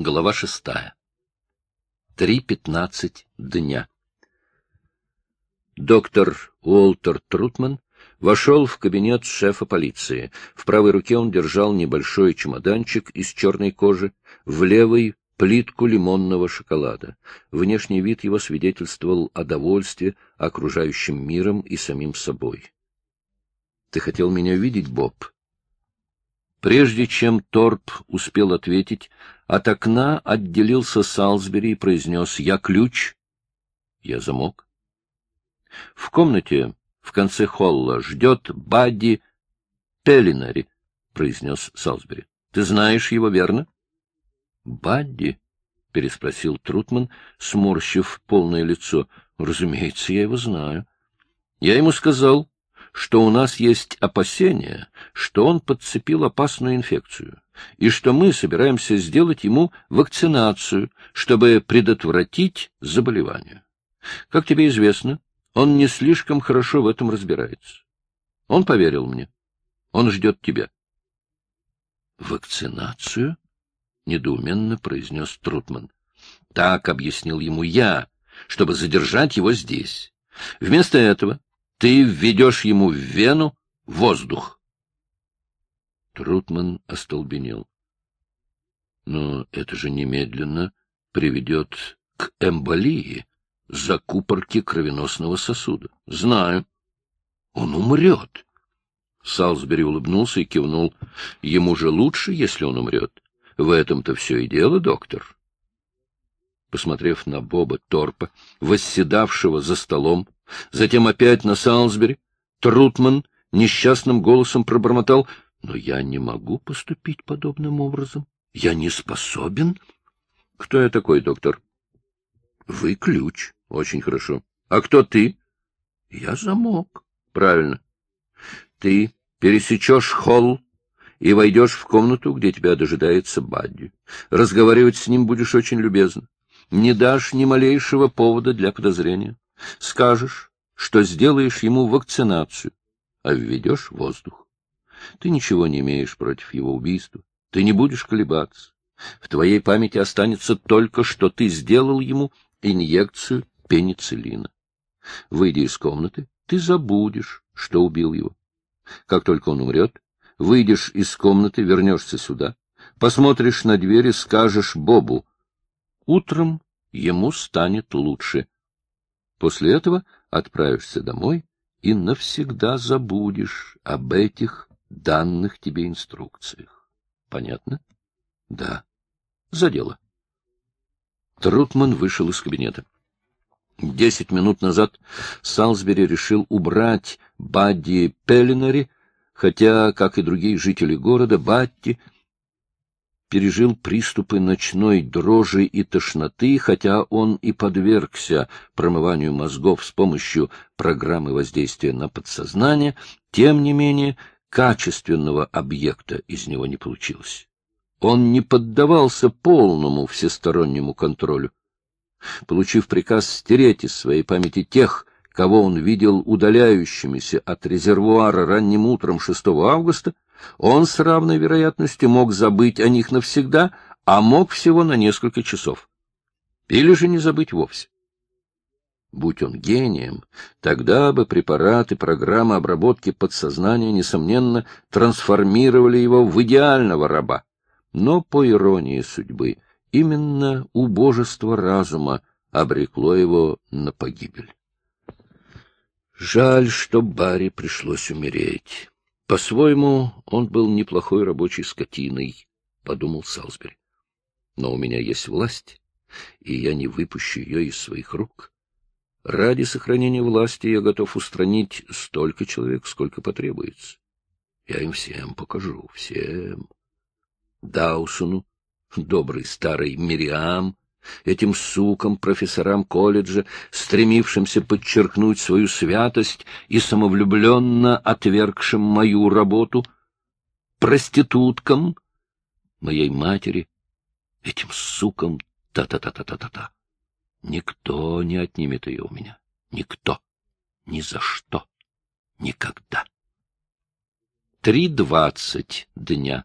Глава шестая. Три пятнадцать дня. Доктор Уолтер Трутман вошел в кабинет шефа полиции. В правой руке он держал небольшой чемоданчик из черной кожи, в левой — плитку лимонного шоколада. Внешний вид его свидетельствовал о довольстве окружающим миром и самим собой. — Ты хотел меня видеть, Боб? Прежде чем Торп успел ответить, от окна отделился Салсбери и произнес «Я ключ». «Я замок». В комнате в конце холла ждет Бадди Пеллинари, — произнес Салсбери. — Ты знаешь его, верно? — Бадди? — переспросил Трутман, сморщив полное лицо. — Разумеется, я его знаю. Я ему сказал, что у нас есть опасения, что он подцепил опасную инфекцию, и что мы собираемся сделать ему вакцинацию, чтобы предотвратить заболевание. Как тебе известно, он не слишком хорошо в этом разбирается. Он поверил мне. Он ждет тебя. — Вакцинацию? — недоуменно произнес Трутман. — Так объяснил ему я, чтобы задержать его здесь. Вместо этого ты введешь ему в вену воздух. Трутман остолбенел. Но это же немедленно приведет к эмболии, закупорке кровеносного сосуда. Знаю. Он умрет. Салсбери улыбнулся и кивнул. Ему же лучше, если он умрет. В этом-то все и дело, доктор. Посмотрев на Боба Торпа, восседавшего за столом, Затем опять на Салсбери. Трутман несчастным голосом пробормотал, «Но я не могу поступить подобным образом. Я не способен». «Кто я такой, доктор?» «Вы ключ. Очень хорошо. А кто ты?» «Я замок». «Правильно. Ты пересечешь холл и войдешь в комнату, где тебя дожидается Бадди. Разговаривать с ним будешь очень любезно. Не дашь ни малейшего повода для подозрения. Скажешь, что сделаешь ему вакцинацию, а введешь воздух. Ты ничего не имеешь против его убийства. Ты не будешь колебаться. В твоей памяти останется только, что ты сделал ему инъекцию пенициллина. Выйдя из комнаты, ты забудешь, что убил его. Как только он умрет, выйдешь из комнаты, вернешься сюда, посмотришь на дверь и скажешь Бобу, утром ему станет лучше. После этого отправишься домой и навсегда забудешь об этих данных тебе инструкциях. Понятно? Да. За дело. Трутман вышел из кабинета. Десять минут назад Салсбери решил убрать Бадди Пеллинари, хотя, как и другие жители города, Батти — пережил приступы ночной дрожи и тошноты, хотя он и подвергся промыванию мозгов с помощью программы воздействия на подсознание, тем не менее качественного объекта из него не получилось. Он не поддавался полному всестороннему контролю. Получив приказ стереть из своей памяти тех, кого он видел удаляющимися от резервуара ранним утром 6 августа, он с равной вероятностью мог забыть о них навсегда, а мог всего на несколько часов. Или же не забыть вовсе. Будь он гением, тогда бы препараты программы обработки подсознания, несомненно, трансформировали его в идеального раба. Но, по иронии судьбы, именно убожество разума обрекло его на погибель. Жаль, что Барри пришлось умереть. По-своему, он был неплохой рабочей скотиной, — подумал Салсбери. Но у меня есть власть, и я не выпущу ее из своих рук. Ради сохранения власти я готов устранить столько человек, сколько потребуется. Я им всем покажу, всем. Даусону, добрый старый Мириам, этим сукам, профессорам колледжа, стремившимся подчеркнуть свою святость и самовлюбленно отвергшим мою работу, проституткам, моей матери, этим сукам та-та-та-та-та-та. Никто не отнимет ее у меня. Никто. Ни за что. Никогда. Три двадцать дня.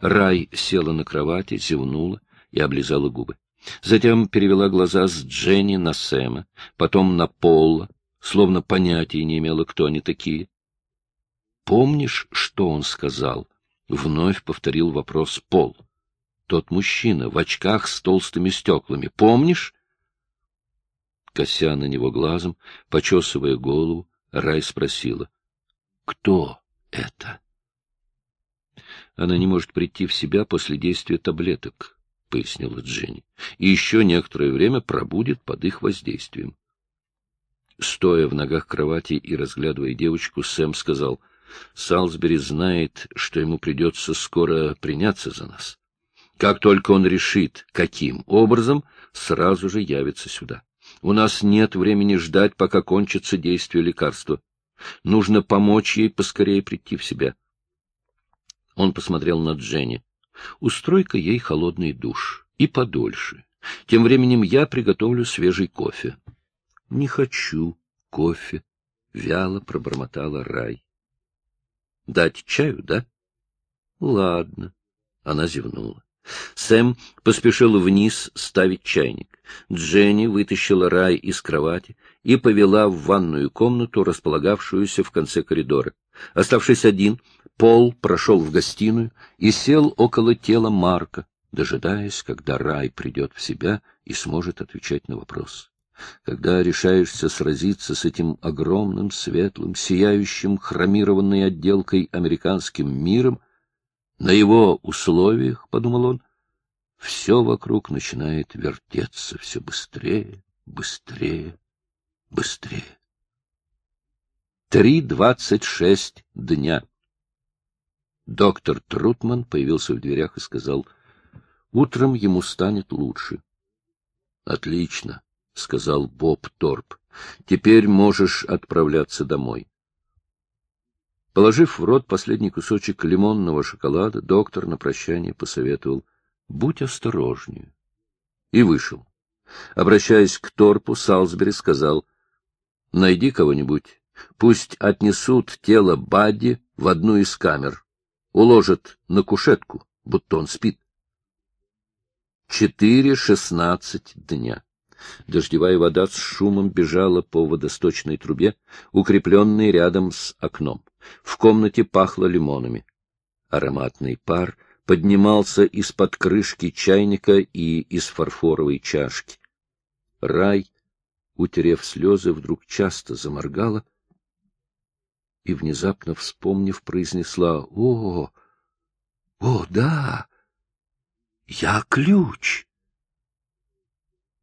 Рай села на кровати, зевнула и облизала губы. Затем перевела глаза с Дженни на Сэма, потом на Пола, словно понятия не имела, кто они такие. «Помнишь, что он сказал?» — вновь повторил вопрос Пол. «Тот мужчина в очках с толстыми стеклами. Помнишь?» Кося на него глазом, почесывая голову, Рай спросила. «Кто это?» Она не может прийти в себя после действия таблеток, — пояснила Дженни, — и еще некоторое время пробудет под их воздействием. Стоя в ногах кровати и разглядывая девочку, Сэм сказал, — Салсбери знает, что ему придется скоро приняться за нас. Как только он решит, каким образом, сразу же явится сюда. У нас нет времени ждать, пока кончится действие лекарства. Нужно помочь ей поскорее прийти в себя. Он посмотрел на Дженни. «Устрой-ка ей холодный душ. И подольше. Тем временем я приготовлю свежий кофе». «Не хочу кофе», — вяло пробормотала Рай. «Дать чаю, да?» «Ладно». Она зевнула. Сэм поспешил вниз ставить чайник. Дженни вытащила Рай из кровати и повела в ванную комнату, располагавшуюся в конце коридора. Оставшись один, Пол прошел в гостиную и сел около тела Марка, дожидаясь, когда Рай придет в себя и сможет отвечать на вопрос. Когда решаешься сразиться с этим огромным, светлым, сияющим, хромированной отделкой американским миром, на его условиях, — подумал он, — все вокруг начинает вертеться все быстрее, быстрее, быстрее. Три двадцать шесть дня. Доктор Трутман появился в дверях и сказал, «Утром ему станет лучше». «Отлично», — сказал Боб Торп. «Теперь можешь отправляться домой». Положив в рот последний кусочек лимонного шоколада, доктор на прощание посоветовал «Будь осторожнее». И вышел. Обращаясь к Торпу, Салсбери сказал «Найди кого-нибудь, пусть отнесут тело Бадди в одну из камер» уложат на кушетку, будто он спит. Четыре шестнадцать дня. Дождевая вода с шумом бежала по водосточной трубе, укрепленной рядом с окном. В комнате пахло лимонами. Ароматный пар поднимался из-под крышки чайника и из фарфоровой чашки. Рай, утерев слезы, вдруг часто заморгала, и, внезапно вспомнив, произнесла «О, о, да, я ключ!»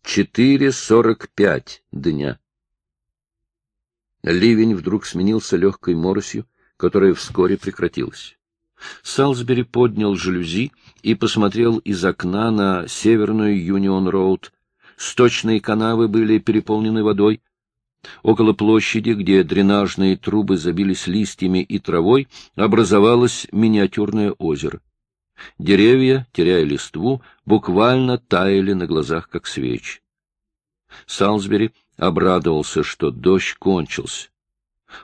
Четыре сорок пять дня. Ливень вдруг сменился легкой моросью, которая вскоре прекратилась. Салсбери поднял жалюзи и посмотрел из окна на северную Юнион-Роуд. Сточные канавы были переполнены водой, Около площади, где дренажные трубы забились листьями и травой, образовалось миниатюрное озеро. Деревья, теряя листву, буквально таяли на глазах, как свечи. Салсбери обрадовался, что дождь кончился.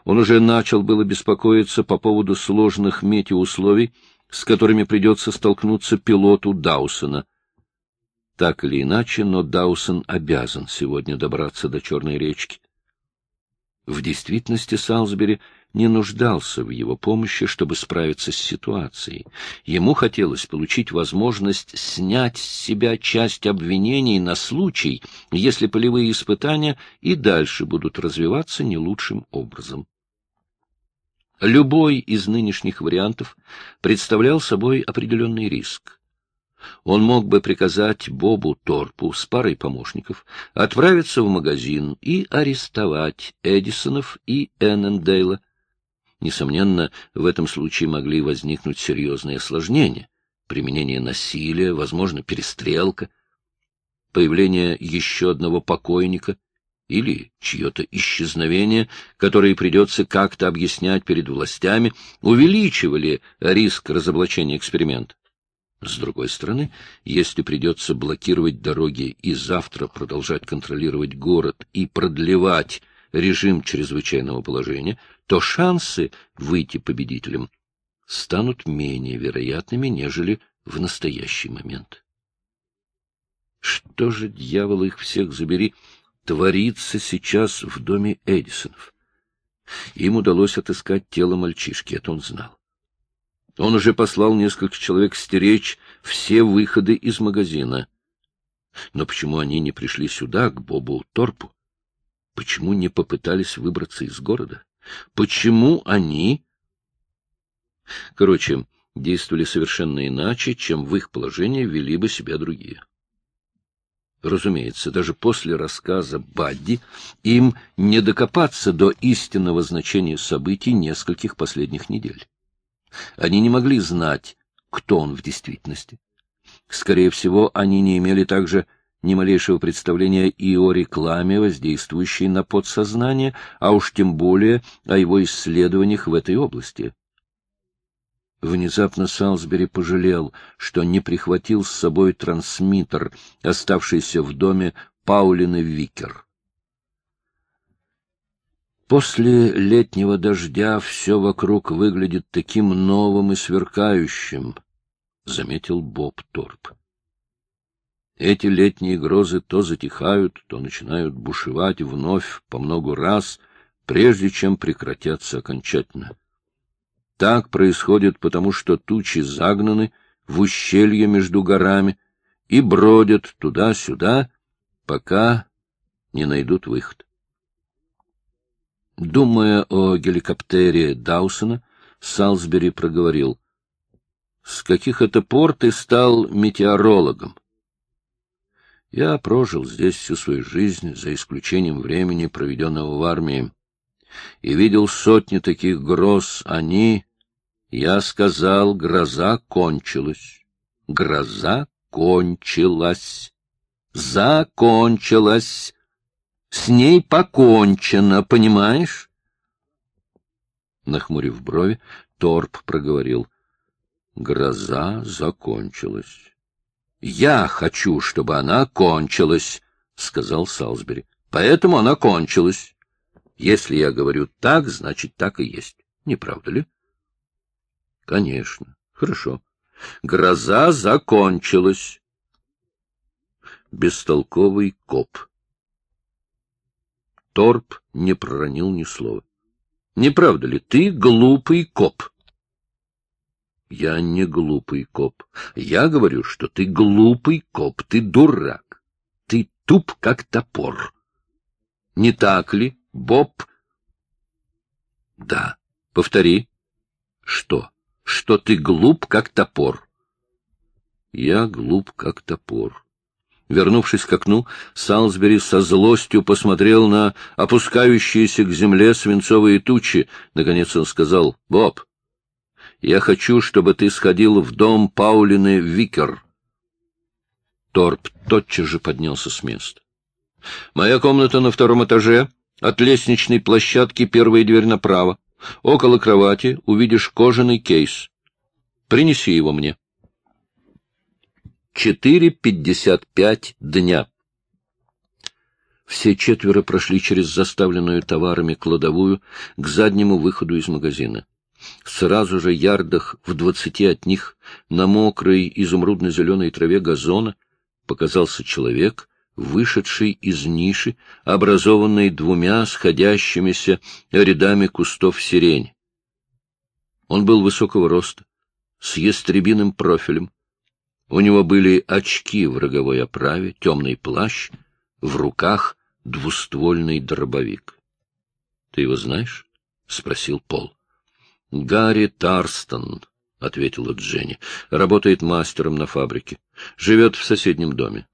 Он уже начал было беспокоиться по поводу сложных метеоусловий, с которыми придется столкнуться пилоту Даусона. Так или иначе, но Даусон обязан сегодня добраться до Черной речки. В действительности Салсбери не нуждался в его помощи, чтобы справиться с ситуацией. Ему хотелось получить возможность снять с себя часть обвинений на случай, если полевые испытания и дальше будут развиваться не лучшим образом. Любой из нынешних вариантов представлял собой определенный риск он мог бы приказать Бобу Торпу с парой помощников отправиться в магазин и арестовать Эдисонов и Эннендейла. Несомненно, в этом случае могли возникнуть серьезные осложнения, применение насилия, возможно, перестрелка, появление еще одного покойника или чье-то исчезновение, которое придется как-то объяснять перед властями, увеличивали риск разоблачения эксперимента. С другой стороны, если придется блокировать дороги и завтра продолжать контролировать город и продлевать режим чрезвычайного положения, то шансы выйти победителем станут менее вероятными, нежели в настоящий момент. Что же, дьявол их всех забери, творится сейчас в доме Эдисонов? Им удалось отыскать тело мальчишки, это он знал. Он уже послал несколько человек стеречь все выходы из магазина. Но почему они не пришли сюда, к Бобу Торпу? Почему не попытались выбраться из города? Почему они... Короче, действовали совершенно иначе, чем в их положении вели бы себя другие. Разумеется, даже после рассказа Бадди им не докопаться до истинного значения событий нескольких последних недель. Они не могли знать, кто он в действительности. Скорее всего, они не имели также ни малейшего представления и о рекламе, воздействующей на подсознание, а уж тем более о его исследованиях в этой области. Внезапно Салсбери пожалел, что не прихватил с собой трансмиттер, оставшийся в доме Паулины Викер. После летнего дождя все вокруг выглядит таким новым и сверкающим, — заметил Боб Торп. Эти летние грозы то затихают, то начинают бушевать вновь по много раз, прежде чем прекратятся окончательно. Так происходит потому, что тучи загнаны в ущелье между горами и бродят туда-сюда, пока не найдут выход. Думая о геликоптере Даусона, Салсбери проговорил. — С каких это пор ты стал метеорологом? Я прожил здесь всю свою жизнь, за исключением времени, проведенного в армии и видел сотни таких гроз. Они, я сказал, гроза кончилась. Гроза кончилась. Закончилась. С ней покончено, понимаешь? Нахмурив брови, Торп проговорил. Гроза закончилась. — Я хочу, чтобы она кончилась, — сказал Салсбери. — Поэтому она кончилась. Если я говорю так, значит, так и есть. Не правда ли? — Конечно. Хорошо. Гроза закончилась. Бестолковый коп. Торп не проронил ни слова. — Не правда ли, ты глупый коп? — Я не глупый коп. Я говорю, что ты глупый коп, ты дурак. Ты туп, как топор. Не так ли? Боб? — Да. Повтори. — Что? Что ты глуп, как топор? — Я глуп, как топор. Вернувшись к окну, Салсбери со злостью посмотрел на опускающиеся к земле свинцовые тучи. Наконец он сказал, — Боб, я хочу, чтобы ты сходил в дом Паулины Викер. Торп тотчас же поднялся с места. — Моя комната на втором этаже, от лестничной площадки первая дверь направо. Около кровати увидишь кожаный кейс. Принеси его мне. Четыре пятьдесят пять дня. Все четверо прошли через заставленную товарами кладовую к заднему выходу из магазина. Сразу же ярдах в двадцати от них на мокрой изумрудно-зеленой траве газона показался человек вышедший из ниши, образованной двумя сходящимися рядами кустов сирень. Он был высокого роста, с ястребиным профилем. У него были очки в роговой оправе, темный плащ, в руках двуствольный дробовик. — Ты его знаешь? — спросил Пол. — Гарри Тарстон, — ответила Дженни, — работает мастером на фабрике, живет в соседнем доме.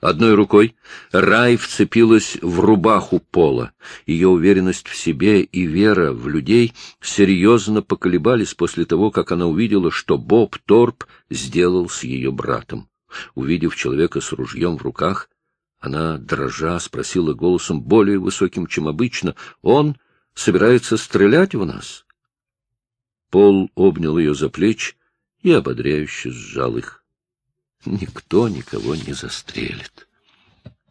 Одной рукой Рай вцепилась в рубаху пола. Ее уверенность в себе и вера в людей серьезно поколебались после того, как она увидела, что Боб Торп сделал с ее братом. Увидев человека с ружьем в руках, она, дрожа, спросила голосом более высоким, чем обычно, «Он собирается стрелять в нас?» Пол обнял ее за плечи и ободряюще сжал их. Никто никого не застрелит.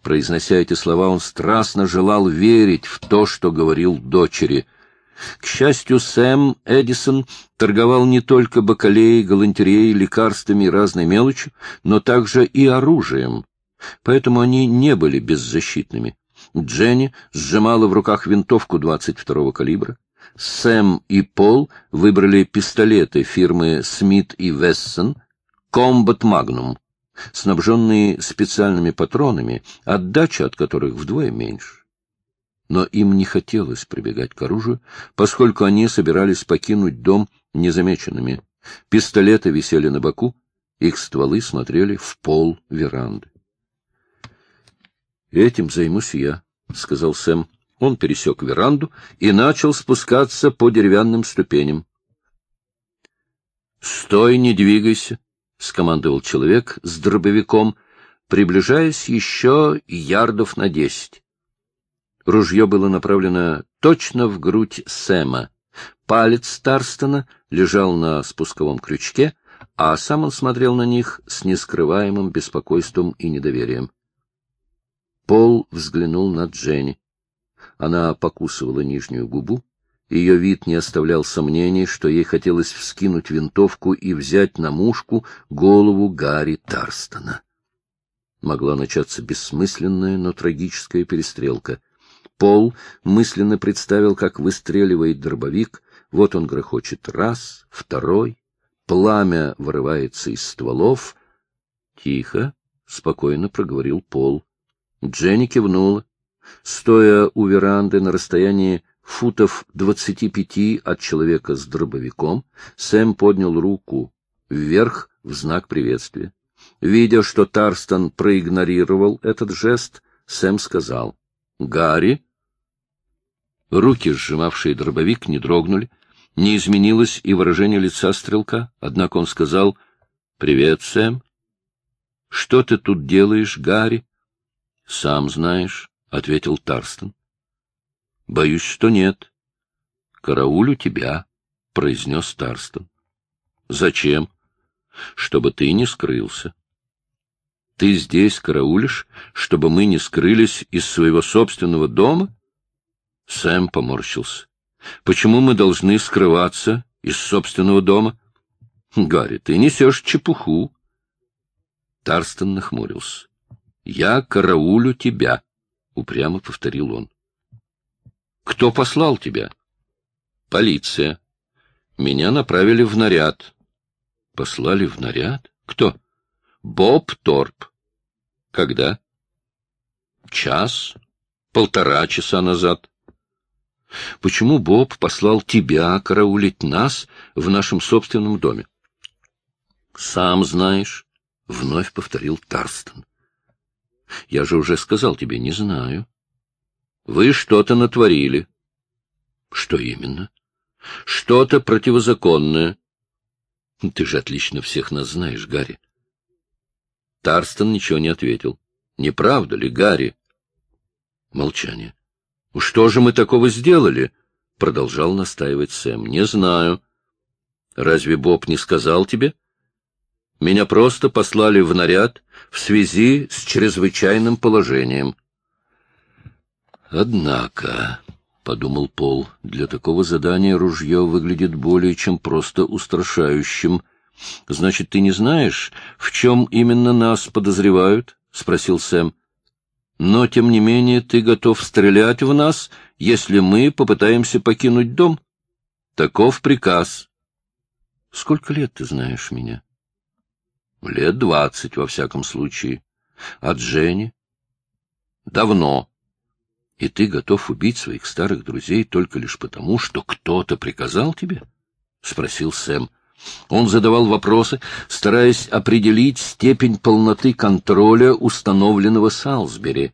Произнося эти слова, он страстно желал верить в то, что говорил дочери. К счастью, Сэм Эдисон торговал не только бакалеей, галантереей, лекарствами и разной мелочью, но также и оружием. Поэтому они не были беззащитными. Дженни сжимала в руках винтовку 22-го калибра. Сэм и Пол выбрали пистолеты фирмы Смит и Вессон Combat Magnum, снабженные специальными патронами, отдача от которых вдвое меньше но им не хотелось прибегать к оружию, поскольку они собирались покинуть дом незамеченными. Пистолеты висели на боку, их стволы смотрели в пол веранды. — Этим займусь я, — сказал Сэм. Он пересек веранду и начал спускаться по деревянным ступеням. — Стой, не двигайся, — скомандовал человек с дробовиком, приближаясь еще ярдов на десять. Ружье было направлено точно в грудь Сэма. Палец Старстона лежал на спусковом крючке, а сам он смотрел на них с нескрываемым беспокойством и недоверием. Пол взглянул на Дженни. Она покусывала нижнюю губу. Ее вид не оставлял сомнений, что ей хотелось вскинуть винтовку и взять на мушку голову Гарри Тарстона. Могла начаться бессмысленная, но трагическая перестрелка. Пол мысленно представил, как выстреливает дробовик. Вот он грохочет раз, второй. Пламя вырывается из стволов. Тихо, спокойно проговорил Пол. Дженни кивнула. Стоя у веранды на расстоянии футов двадцати пяти от человека с дробовиком, Сэм поднял руку вверх в знак приветствия. Видя, что Тарстон проигнорировал этот жест, Сэм сказал «Гарри?» Руки, сжимавшие дробовик, не дрогнули. Не изменилось и выражение лица стрелка, однако он сказал «Привет, Сэм». «Что ты тут делаешь, Гарри?» «Сам знаешь», — ответил Тарстон. «Боюсь, что нет». «Караулю тебя», — произнес Тарстон. «Зачем?» «Чтобы ты не скрылся». «Ты здесь караулишь, чтобы мы не скрылись из своего собственного дома?» Сэм поморщился. — Почему мы должны скрываться из собственного дома? — Гарри, ты несешь чепуху. Тарстон нахмурился. — Я караулю тебя, — упрямо повторил он. — Кто послал тебя? — Полиция. Меня направили в наряд. — Послали в наряд? Кто? — Боб Торп. — Когда? — Час, полтора часа назад. — Почему Боб послал тебя караулить нас в нашем собственном доме? — Сам знаешь, — вновь повторил Тарстон. — Я же уже сказал тебе, не знаю. — Вы что-то натворили. — Что именно? — Что-то противозаконное. — Ты же отлично всех нас знаешь, Гарри. Тарстон ничего не ответил. — Не правда ли, Гарри? Молчание. — Что же мы такого сделали? — продолжал настаивать Сэм. — Не знаю. — Разве Боб не сказал тебе? Меня просто послали в наряд в связи с чрезвычайным положением. — Однако, — подумал Пол, — для такого задания ружье выглядит более чем просто устрашающим. — Значит, ты не знаешь, в чем именно нас подозревают? — спросил Сэм. — но, тем не менее, ты готов стрелять в нас, если мы попытаемся покинуть дом. Таков приказ. Сколько лет ты знаешь меня? Лет двадцать, во всяком случае. А Дженни? Давно. И ты готов убить своих старых друзей только лишь потому, что кто-то приказал тебе? — спросил Сэм. Он задавал вопросы, стараясь определить степень полноты контроля, установленного Салсбери.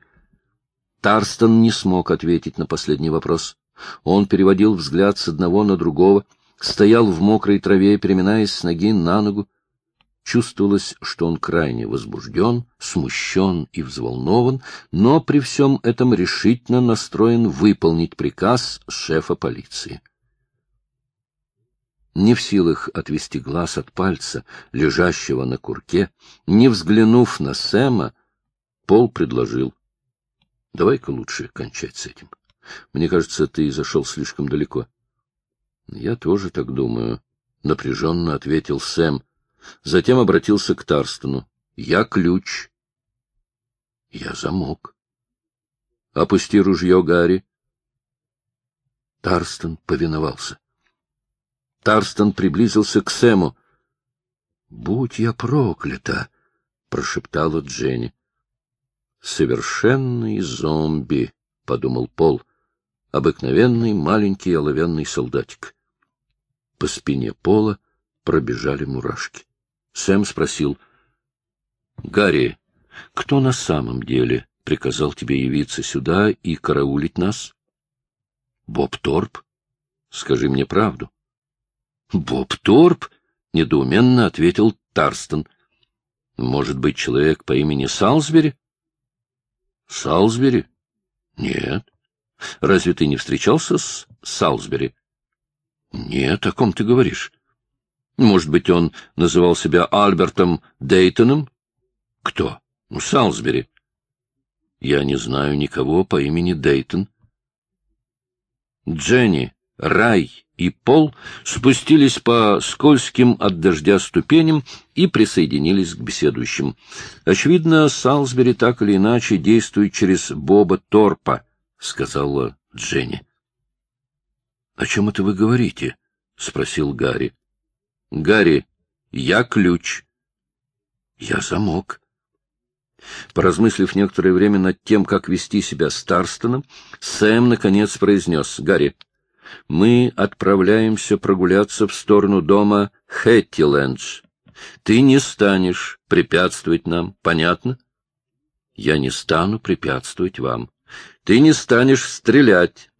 Тарстон не смог ответить на последний вопрос. Он переводил взгляд с одного на другого, стоял в мокрой траве, переминаясь с ноги на ногу. Чувствовалось, что он крайне возбужден, смущен и взволнован, но при всем этом решительно настроен выполнить приказ шефа полиции. Не в силах отвести глаз от пальца, лежащего на курке, не взглянув на Сэма, Пол предложил. — Давай-ка лучше кончать с этим. Мне кажется, ты зашел слишком далеко. — Я тоже так думаю, — напряженно ответил Сэм. Затем обратился к Тарстону. — Я ключ. — Я замок. — Опусти ружье, Гарри. Тарстон повиновался. Тарстон приблизился к Сэму. — Будь я проклята! — прошептала Дженни. — Совершенный зомби, — подумал Пол. Обыкновенный маленький оловянный солдатик. По спине Пола пробежали мурашки. Сэм спросил. — Гарри, кто на самом деле приказал тебе явиться сюда и караулить нас? — Боб Торп? Скажи мне правду. — Боб Торп? — недоуменно ответил Тарстон. — Может быть, человек по имени Салсбери? — Салсбери? — Нет. Разве ты не встречался с Салсбери? — Нет, о ком ты говоришь? Может быть, он называл себя Альбертом Дейтоном? — Кто? — Ну, Салсбери. — Я не знаю никого по имени Дейтон. Дженни, Рай и Пол спустились по скользким от дождя ступеням и присоединились к беседующим. Очевидно, Салсбери так или иначе действует через Боба Торпа, — сказала Дженни. — О чем это вы говорите? — спросил Гарри. — Гарри, я ключ. — Я замок. Поразмыслив некоторое время над тем, как вести себя с Тарстоном, Сэм наконец произнес. — Гарри, мы отправляемся прогуляться в сторону дома Хэттилендж. Ты не станешь препятствовать нам, понятно? Я не стану препятствовать вам. Ты не станешь стрелять.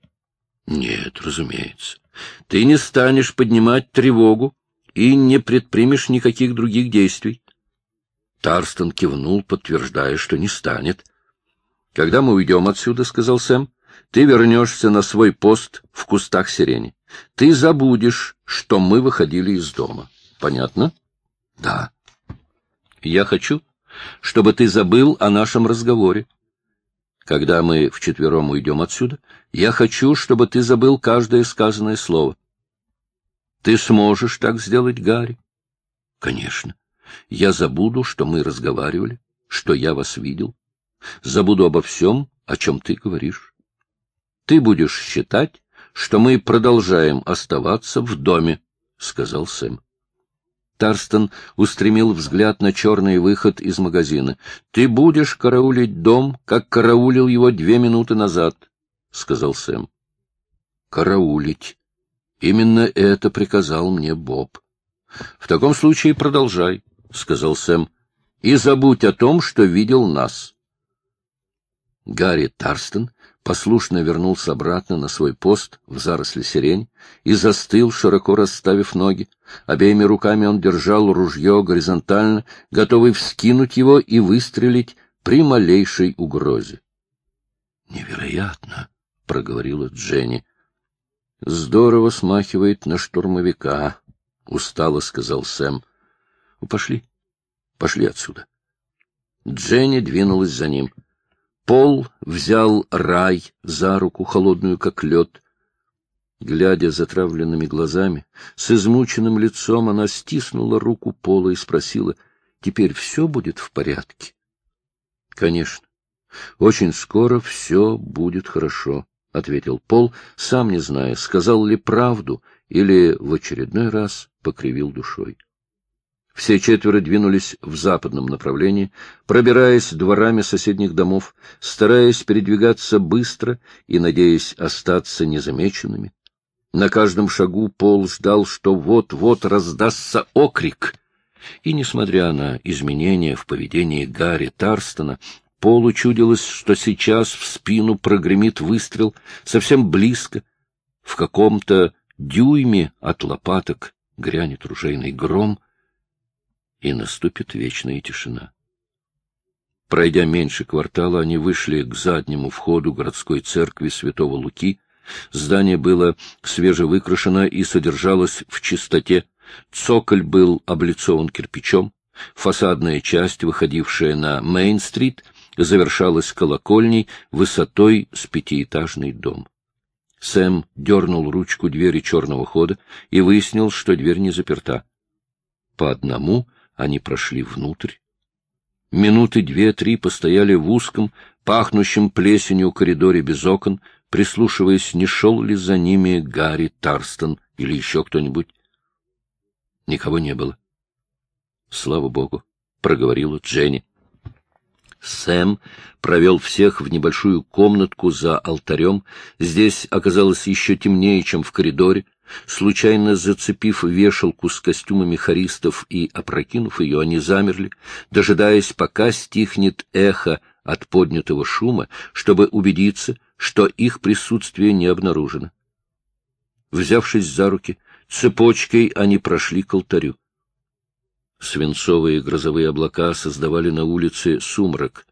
Нет, разумеется. Ты не станешь поднимать тревогу и не предпримешь никаких других действий. Тарстон кивнул, подтверждая, что не станет. — Когда мы уйдем отсюда, — сказал Сэм, — ты вернешься на свой пост в кустах сирени. Ты забудешь, что мы выходили из дома. Понятно? — Да. — Я хочу, чтобы ты забыл о нашем разговоре. Когда мы вчетвером уйдем отсюда, я хочу, чтобы ты забыл каждое сказанное слово. Ты сможешь так сделать, Гарри? — Конечно. Я забуду, что мы разговаривали, что я вас видел. Забуду обо всем, о чем ты говоришь. Ты будешь считать, что мы продолжаем оставаться в доме, — сказал Сэм. Тарстон устремил взгляд на черный выход из магазина. — Ты будешь караулить дом, как караулил его две минуты назад, — сказал Сэм. — Караулить. Именно это приказал мне Боб. — В таком случае продолжай. — сказал Сэм, — и забудь о том, что видел нас. Гарри Тарстон послушно вернулся обратно на свой пост в заросли сирень и застыл, широко расставив ноги. Обеими руками он держал ружье горизонтально, готовый вскинуть его и выстрелить при малейшей угрозе. — Невероятно! — проговорила Дженни. — Здорово смахивает на штурмовика, — устало сказал Сэм. Ну, пошли. Пошли отсюда. Дженни двинулась за ним. Пол взял рай за руку, холодную как лед. Глядя затравленными глазами, с измученным лицом она стиснула руку Пола и спросила, «Теперь все будет в порядке?» «Конечно. Очень скоро все будет хорошо», — ответил Пол, сам не зная, сказал ли правду или в очередной раз покривил душой. Все четверо двинулись в западном направлении, пробираясь дворами соседних домов, стараясь передвигаться быстро и надеясь остаться незамеченными. На каждом шагу Пол ждал, что вот-вот раздастся окрик. И, несмотря на изменения в поведении Гарри Тарстона, Полу чудилось, что сейчас в спину прогремит выстрел совсем близко, в каком-то дюйме от лопаток грянет ружейный гром — и наступит вечная тишина. Пройдя меньше квартала, они вышли к заднему входу городской церкви святого Луки. Здание было свежевыкрашено и содержалось в чистоте. Цоколь был облицован кирпичом. Фасадная часть, выходившая на Мейн-стрит, завершалась колокольней высотой с пятиэтажный дом. Сэм дернул ручку двери черного хода и выяснил, что дверь не заперта. По одному они прошли внутрь. Минуты две-три постояли в узком, пахнущем плесенью коридоре без окон, прислушиваясь, не шел ли за ними Гарри Тарстон или еще кто-нибудь. Никого не было. Слава богу, — проговорила Дженни. Сэм провел всех в небольшую комнатку за алтарем. Здесь оказалось еще темнее, чем в коридоре. Случайно зацепив вешалку с костюмами хористов и опрокинув ее, они замерли, дожидаясь, пока стихнет эхо от поднятого шума, чтобы убедиться, что их присутствие не обнаружено. Взявшись за руки, цепочкой они прошли к алтарю. Свинцовые грозовые облака создавали на улице сумрак.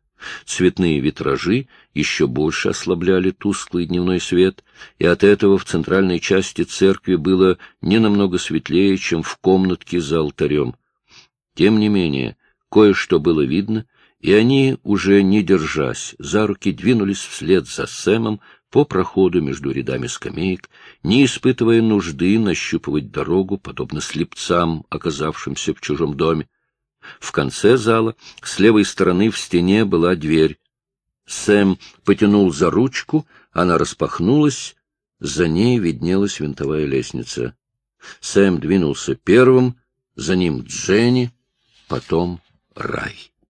Цветные витражи еще больше ослабляли тусклый дневной свет, и от этого в центральной части церкви было не намного светлее, чем в комнатке за алтарем. Тем не менее, кое-что было видно, и они, уже не держась, за руки двинулись вслед за Сэмом по проходу между рядами скамеек, не испытывая нужды нащупывать дорогу, подобно слепцам, оказавшимся в чужом доме. В конце зала, с левой стороны в стене была дверь. Сэм потянул за ручку, она распахнулась, за ней виднелась винтовая лестница. Сэм двинулся первым, за ним Дженни, потом Рай.